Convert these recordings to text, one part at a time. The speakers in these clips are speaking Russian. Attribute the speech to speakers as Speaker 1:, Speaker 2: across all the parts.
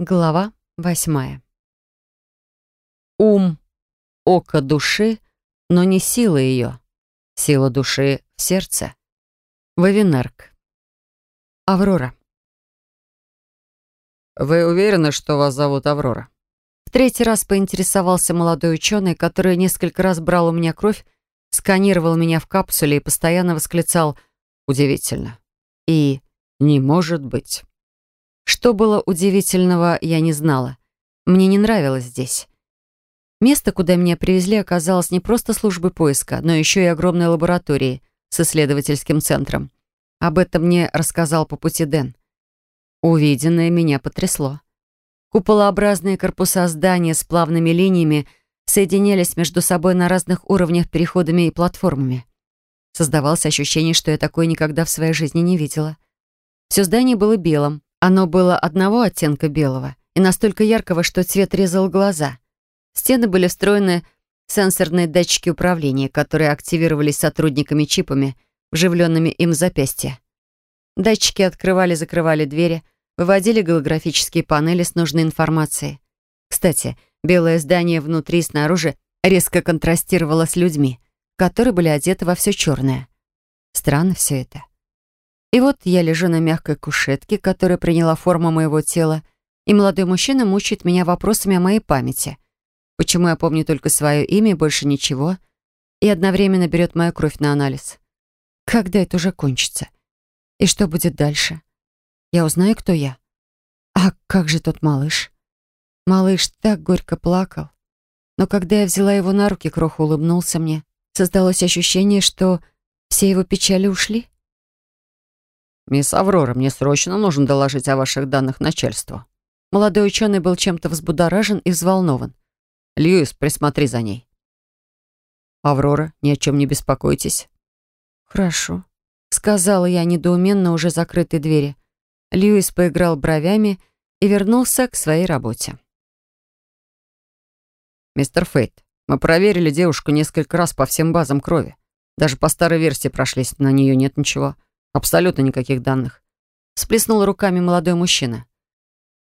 Speaker 1: Глава восьмая. Ум — око души, но не сила ее. Сила души в сердце. Вавинарк. Аврора.
Speaker 2: «Вы уверены, что вас зовут Аврора?»
Speaker 1: В третий раз поинтересовался молодой ученый, который несколько раз брал у меня кровь, сканировал меня в капсуле и постоянно восклицал «Удивительно» и «Не может быть». Что было удивительного, я не знала. Мне не нравилось здесь. Место, куда меня привезли, оказалось не просто службой поиска, но еще и огромной лабораторией с исследовательским центром. Об этом мне рассказал по пути Дэн. Увиденное меня потрясло. Куполообразные корпуса здания с плавными линиями соединялись между собой на разных уровнях переходами и платформами. Создавалось ощущение, что я такое никогда в своей жизни не видела. Все здание было белым, оно было одного оттенка белого и настолько яркого, что цвет резал глаза. стены были встроены сенсорные датчики управления, которые активировались сотрудниками-чипами, вживленными им в запястье. Датчики открывали-закрывали двери, выводили голографические панели с нужной информацией. Кстати, белое здание внутри и снаружи резко контрастировало с людьми, которые были одеты во все черное. Странно все это. И вот я лежу на мягкой кушетке, которая приняла форму моего тела, и молодой мужчина мучает меня вопросами о моей памяти. Почему я помню только свое имя больше ничего, и одновременно берет мою кровь на анализ. Когда это уже кончится? И что будет дальше? Я узнаю, кто я. А как же тот малыш? Малыш так горько плакал. Но когда я взяла его на руки, Кроха улыбнулся мне. Создалось ощущение, что все его печали ушли.
Speaker 2: «Мисс Аврора, мне срочно нужно доложить о ваших данных начальству».
Speaker 1: Молодой ученый был чем-то взбудоражен и взволнован.
Speaker 2: «Льюис, присмотри за ней». «Аврора, ни о чем не беспокойтесь».
Speaker 1: «Хорошо», — сказала я недоуменно уже закрытой двери. Льюис поиграл бровями и вернулся к своей работе.
Speaker 2: «Мистер Фейт, мы проверили девушку несколько раз по всем базам крови. Даже по старой версии прошлись, на нее нет ничего. Абсолютно никаких данных.
Speaker 1: Сплеснул руками молодой мужчина.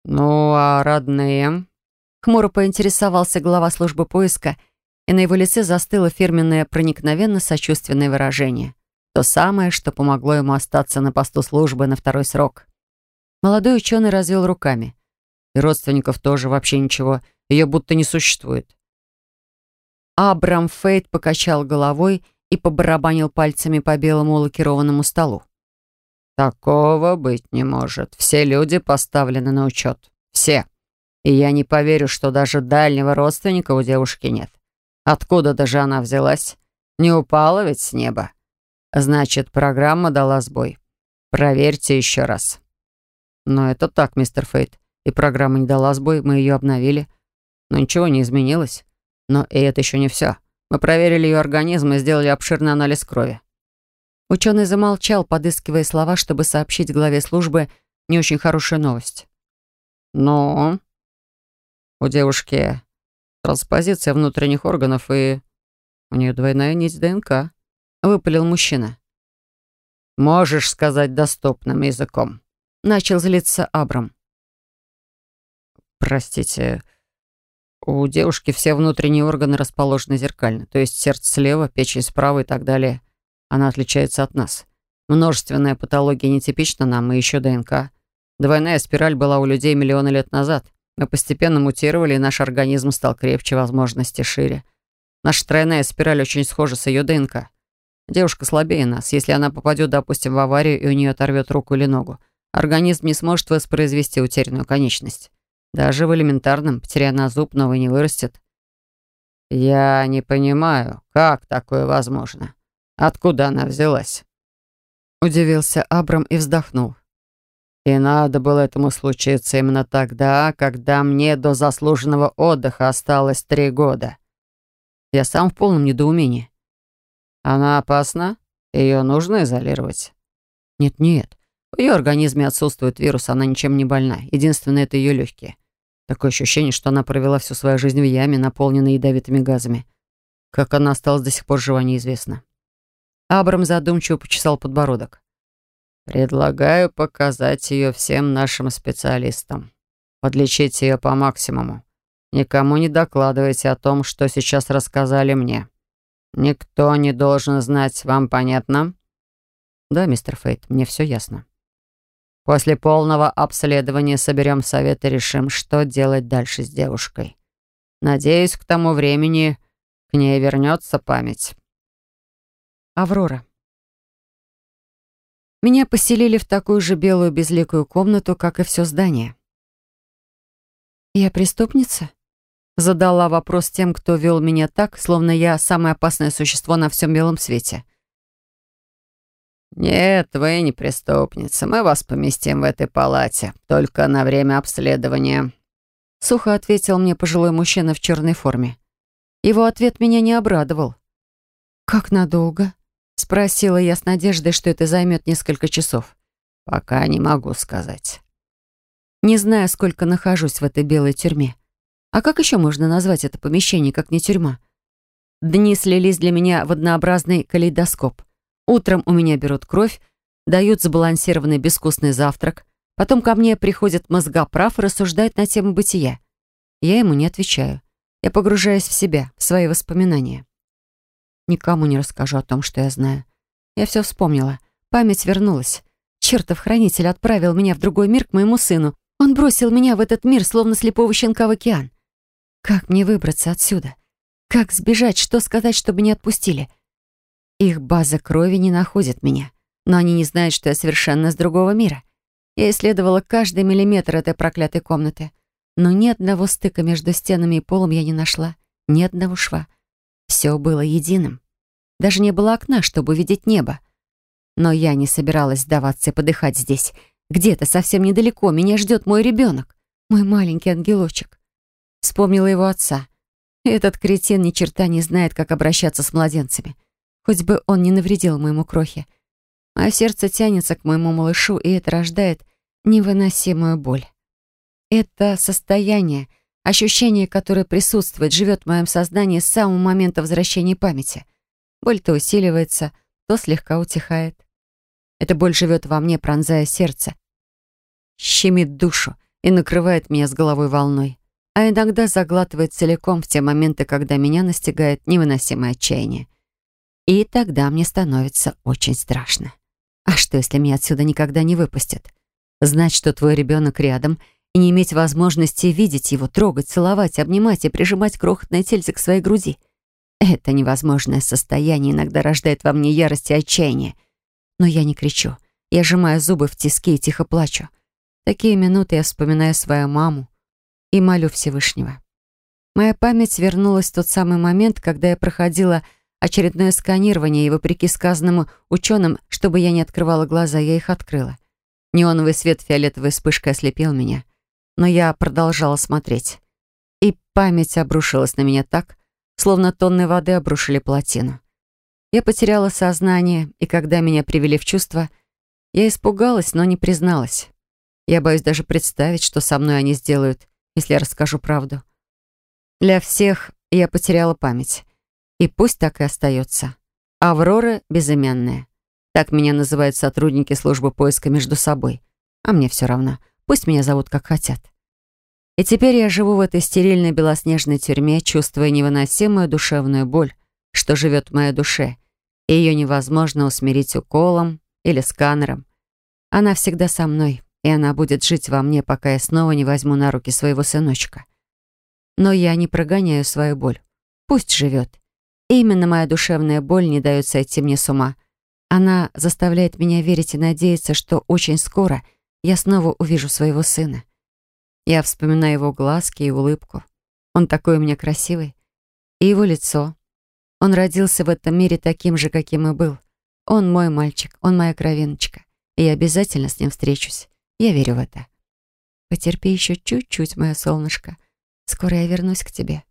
Speaker 2: «Ну, а родные?»
Speaker 1: Хмуро поинтересовался глава службы поиска, и на его лице застыло фирменное проникновенно сочувственное выражение. То самое, что помогло ему остаться на посту службы на второй срок. Молодой ученый развел руками.
Speaker 2: И родственников тоже вообще ничего. Ее будто не существует.
Speaker 1: Абрам Фейт покачал головой и побарабанил пальцами по белому лакированному столу.
Speaker 2: «Такого быть не может. Все люди поставлены на учет. Все. И я не поверю, что даже дальнего родственника у девушки нет. Откуда даже она взялась? Не упала ведь с неба. Значит, программа дала сбой. Проверьте еще раз». «Но это так, мистер Фейт. И программа не дала сбой, мы ее обновили. Но ничего не изменилось. Но и это еще не все. Мы проверили ее организм и сделали обширный анализ крови.
Speaker 1: Ученый замолчал, подыскивая слова, чтобы сообщить главе службы не очень хорошую новость.
Speaker 2: «Но...» «У девушки транспозиция внутренних органов, и у нее двойная нить ДНК», — выпалил мужчина. «Можешь сказать доступным языком», — начал злиться Абрам. «Простите, у девушки все внутренние органы расположены зеркально, то есть сердце слева, печень справа и так далее». Она отличается от нас. Множественная патология нетипична нам, и еще ДНК. Двойная спираль была у людей миллионы лет назад. Мы постепенно мутировали, и наш организм стал крепче, возможности шире. Наша тройная спираль очень схожа с ее ДНК. Девушка слабее нас. Если она попадет, допустим, в аварию, и у нее оторвет руку или ногу, организм не сможет воспроизвести утерянную конечность. Даже в элементарном, потеряя на зуб, новый не вырастет. Я не понимаю, как такое возможно. Откуда она взялась?» Удивился Абрам и вздохнул. «И надо было этому случиться именно тогда, когда мне до заслуженного отдыха осталось три года. Я сам в полном недоумении. Она опасна? Ее нужно изолировать?» «Нет-нет, в ее организме отсутствует вирус, она ничем не больна. Единственное, это ее легкие. Такое ощущение, что она провела всю свою жизнь в яме, наполненной ядовитыми газами. Как она осталась до сих пор жива, неизвестно. Абрам задумчиво почесал подбородок. «Предлагаю показать ее всем нашим специалистам. подлечить ее по максимуму. Никому не докладывайте о том, что сейчас рассказали мне. Никто не должен знать, вам понятно?» «Да, мистер Фейт, мне все ясно». «После полного обследования соберем совет и решим, что делать дальше с девушкой. Надеюсь, к тому времени к ней вернется память».
Speaker 1: Аврора. Меня поселили в такую же белую безликую комнату, как и все здание. «Я преступница?» Задала вопрос тем, кто вел меня так, словно я самое опасное существо на всем белом свете.
Speaker 2: «Нет, вы не преступница. Мы вас поместим в этой палате, только на время обследования»,
Speaker 1: сухо ответил мне пожилой мужчина в черной форме. Его ответ меня не обрадовал. «Как надолго?» — спросила я с надеждой, что это займет несколько часов.
Speaker 2: «Пока не могу сказать».
Speaker 1: Не знаю, сколько нахожусь в этой белой тюрьме. А как еще можно назвать это помещение, как не тюрьма? Дни слились для меня в однообразный калейдоскоп. Утром у меня берут кровь, дают сбалансированный безвкусный завтрак, потом ко мне приходит мозгоправ и рассуждает на тему бытия. Я ему не отвечаю. Я погружаюсь в себя, в свои воспоминания. Никому не расскажу о том, что я знаю. Я все вспомнила. Память вернулась. Чертов хранитель отправил меня в другой мир к моему сыну. Он бросил меня в этот мир, словно слепого щенка в океан. Как мне выбраться отсюда? Как сбежать? Что сказать, чтобы не отпустили? Их база крови не находит меня, но они не знают, что я совершенно с другого мира. Я исследовала каждый миллиметр этой проклятой комнаты, но ни одного стыка между стенами и полом я не нашла, ни одного шва. Все было единым. Даже не было окна, чтобы увидеть небо. Но я не собиралась сдаваться и подыхать здесь. Где-то совсем недалеко меня ждет мой ребенок, мой маленький ангелочек. Вспомнила его отца. Этот кретин ни черта не знает, как обращаться с младенцами. Хоть бы он не навредил моему крохе. Мое сердце тянется к моему малышу, и это рождает невыносимую боль. Это состояние, ощущение, которое присутствует, живет в моем сознании с самого момента возвращения памяти. Боль то усиливается, то слегка утихает. Эта боль живет во мне, пронзая сердце, щемит душу и накрывает меня с головой волной а иногда заглатывает целиком в те моменты, когда меня настигает невыносимое отчаяние. И тогда мне становится очень страшно. А что, если меня отсюда никогда не выпустят? Знать, что твой ребенок рядом, и не иметь возможности видеть его, трогать, целовать, обнимать и прижимать крохотное тельце к своей груди. Это невозможное состояние иногда рождает во мне ярость и отчаяние. Но я не кричу. Я сжимаю зубы в тиски и тихо плачу. Такие минуты я вспоминаю свою маму, и молю Всевышнего. Моя память вернулась в тот самый момент, когда я проходила очередное сканирование, и, вопреки сказанному ученым, чтобы я не открывала глаза, я их открыла. Неоновый свет фиолетовой вспышкой ослепил меня, но я продолжала смотреть. И память обрушилась на меня так, словно тонны воды обрушили плотину. Я потеряла сознание, и когда меня привели в чувство, я испугалась, но не призналась. Я боюсь даже представить, что со мной они сделают, если я расскажу правду. Для всех я потеряла память. И пусть так и остается. Аврора безымянная. Так меня называют сотрудники службы поиска между собой. А мне все равно. Пусть меня зовут как хотят. И теперь я живу в этой стерильной белоснежной тюрьме, чувствуя невыносимую душевную боль, что живет в моей душе, и ее невозможно усмирить уколом или сканером. Она всегда со мной, и она будет жить во мне, пока я снова не возьму на руки своего сыночка. Но я не прогоняю свою боль. Пусть живет. И именно моя душевная боль не дает сойти мне с ума. Она заставляет меня верить и надеяться, что очень скоро я снова увижу своего сына. Я вспоминаю его глазки и улыбку. Он такой у меня красивый. И его лицо. Он родился в этом мире таким же, каким и был. Он мой мальчик, он моя кровиночка. И я обязательно с ним встречусь. Я верю в это. Потерпи еще чуть-чуть, мое солнышко. Скоро я вернусь к тебе.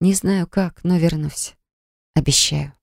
Speaker 1: Не знаю как, но вернусь. Обещаю.